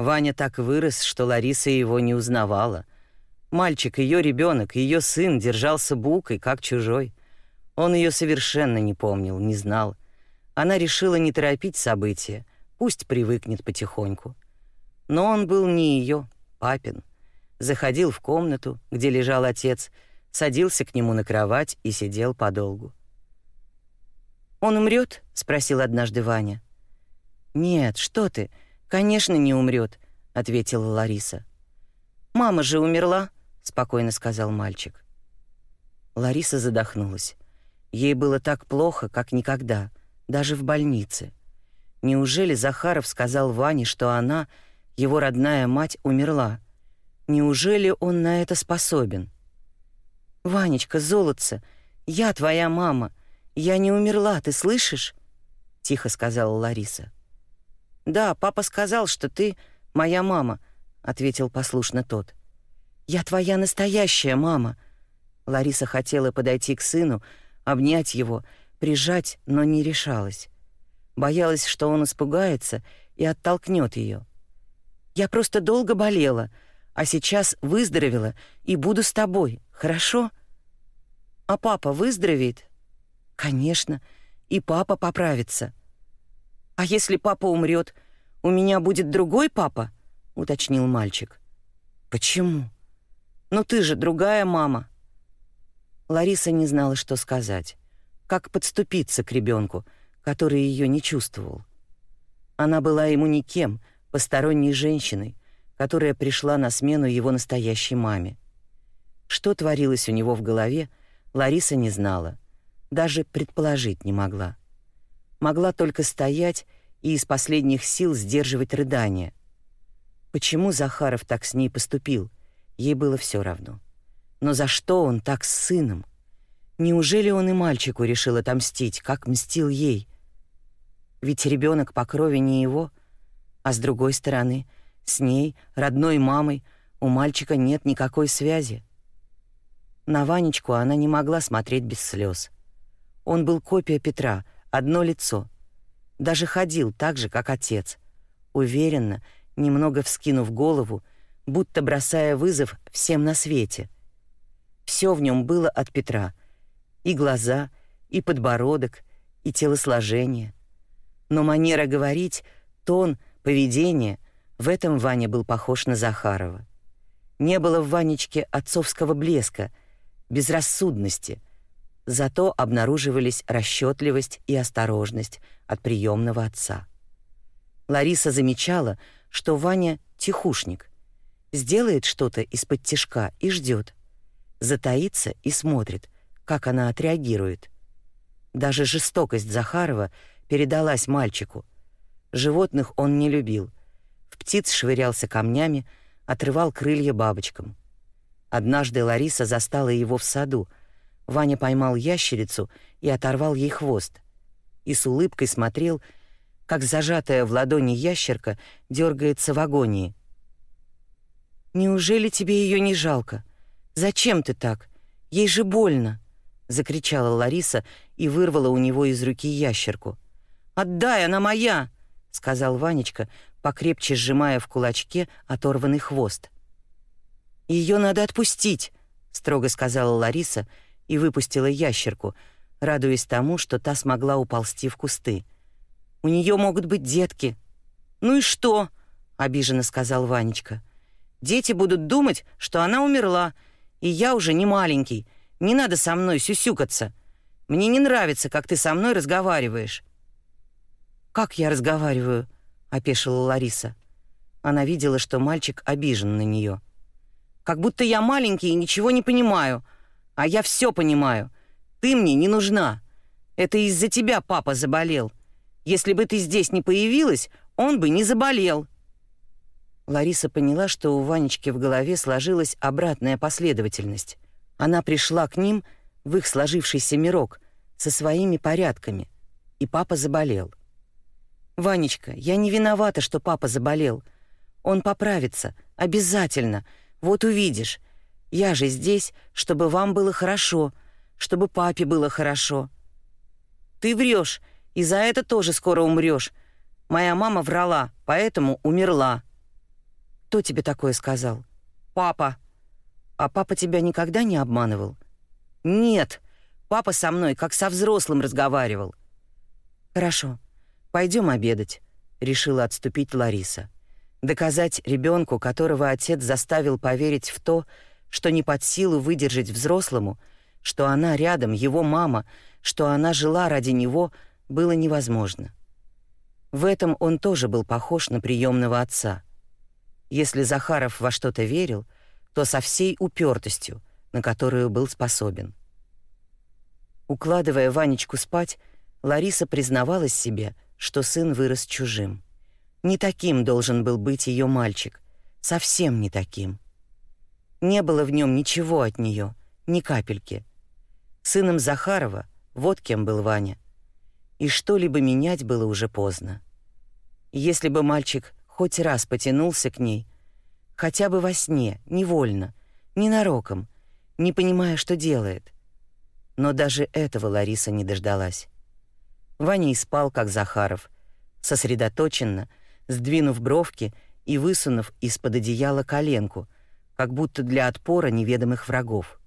Ваня так вырос, что Лариса его не узнавала. Мальчик, ее ребенок, ее сын держался букой, как чужой. Он ее совершенно не помнил, не знал. Она решила не торопить события, пусть привыкнет потихоньку. Но он был не ее, папин. Заходил в комнату, где лежал отец, садился к нему на кровать и сидел подолгу. «Он умрет?» — спросил однажды Ваня. «Нет, что ты, конечно, не умрет», — ответила Лариса. «Мама же умерла», — спокойно сказал мальчик. Лариса задохнулась. Ей было так плохо, как никогда, даже в больнице. Неужели Захаров сказал Ване, что она, его родная мать, умерла? Неужели он на это способен? «Ванечка, золотце, я твоя мама», «Я не умерла, ты слышишь?» — тихо сказала Лариса. «Да, папа сказал, что ты моя мама», — ответил послушно тот. «Я твоя настоящая мама». Лариса хотела подойти к сыну, обнять его, прижать, но не решалась. Боялась, что он испугается и оттолкнет ее. «Я просто долго болела, а сейчас выздоровела и буду с тобой, хорошо?» «А папа выздоровеет?» Конечно, и папа поправится. А если папа умрет, у меня будет другой папа? уточнил мальчик. Почему? Ну ты же другая мама. Лариса не знала, что сказать, как подступиться к ребенку, который ее не чувствовал. Она была ему никем, посторонней женщиной, которая пришла на смену его настоящей маме. Что творилось у него в голове, Лариса не знала даже предположить не могла. Могла только стоять и из последних сил сдерживать рыдания. Почему Захаров так с ней поступил, ей было все равно. Но за что он так с сыном? Неужели он и мальчику решил отомстить, как мстил ей? Ведь ребенок по крови не его, а с другой стороны, с ней, родной мамой, у мальчика нет никакой связи. На Ванечку она не могла смотреть без слез. Он был копия Петра, одно лицо. Даже ходил так же, как отец. Уверенно, немного вскинув голову, будто бросая вызов всем на свете. Все в нем было от Петра. И глаза, и подбородок, и телосложение. Но манера говорить, тон, поведение — в этом Ваня был похож на Захарова. Не было в Ванечке отцовского блеска, безрассудности — Зато обнаруживались расчетливость и осторожность от приемного отца. Лариса замечала, что Ваня тихушник. Сделает что-то из-под тишка и ждет. Затаится и смотрит, как она отреагирует. Даже жестокость Захарова передалась мальчику. Животных он не любил. В птиц швырялся камнями, отрывал крылья бабочкам. Однажды Лариса застала его в саду — Ваня поймал ящерицу и оторвал ей хвост. И с улыбкой смотрел, как зажатая в ладони ящерка дергается в агонии. «Неужели тебе ее не жалко? Зачем ты так? Ей же больно!» — закричала Лариса и вырвала у него из руки ящерку. «Отдай, она моя!» — сказал Ванечка, покрепче сжимая в кулачке оторванный хвост. «Ее надо отпустить!» — строго сказала Лариса — и выпустила ящерку, радуясь тому, что та смогла уползти в кусты. «У нее могут быть детки». «Ну и что?» — обиженно сказал Ванечка. «Дети будут думать, что она умерла, и я уже не маленький. Не надо со мной сюсюкаться. Мне не нравится, как ты со мной разговариваешь». «Как я разговариваю?» — опешила Лариса. Она видела, что мальчик обижен на нее. «Как будто я маленький и ничего не понимаю», а я все понимаю. Ты мне не нужна. Это из-за тебя папа заболел. Если бы ты здесь не появилась, он бы не заболел». Лариса поняла, что у Ванечки в голове сложилась обратная последовательность. Она пришла к ним в их сложившийся мирок со своими порядками, и папа заболел. «Ванечка, я не виновата, что папа заболел. Он поправится, обязательно, вот увидишь. Я же здесь, чтобы вам было хорошо, чтобы папе было хорошо. Ты врешь, и за это тоже скоро умрешь. Моя мама врала, поэтому умерла. Кто тебе такое сказал? Папа. А папа тебя никогда не обманывал? Нет. Папа со мной как со взрослым разговаривал. Хорошо. Пойдем обедать, решила отступить Лариса. Доказать ребенку, которого отец заставил поверить в то, что не под силу выдержать взрослому, что она рядом, его мама, что она жила ради него, было невозможно. В этом он тоже был похож на приемного отца. Если Захаров во что-то верил — то со всей упертостью, на которую был способен. Укладывая Ванечку спать, Лариса признавалась себе, что сын вырос чужим. Не таким должен был быть ее мальчик, совсем не таким. Не было в нем ничего от нее, ни капельки. Сыном Захарова вот кем был Ваня. И что-либо менять было уже поздно. Если бы мальчик хоть раз потянулся к ней, хотя бы во сне, невольно, ненароком, не понимая, что делает. Но даже этого Лариса не дождалась. Ваня и спал, как Захаров, сосредоточенно, сдвинув бровки и высунув из-под одеяла коленку, как будто для отпора неведомых врагов.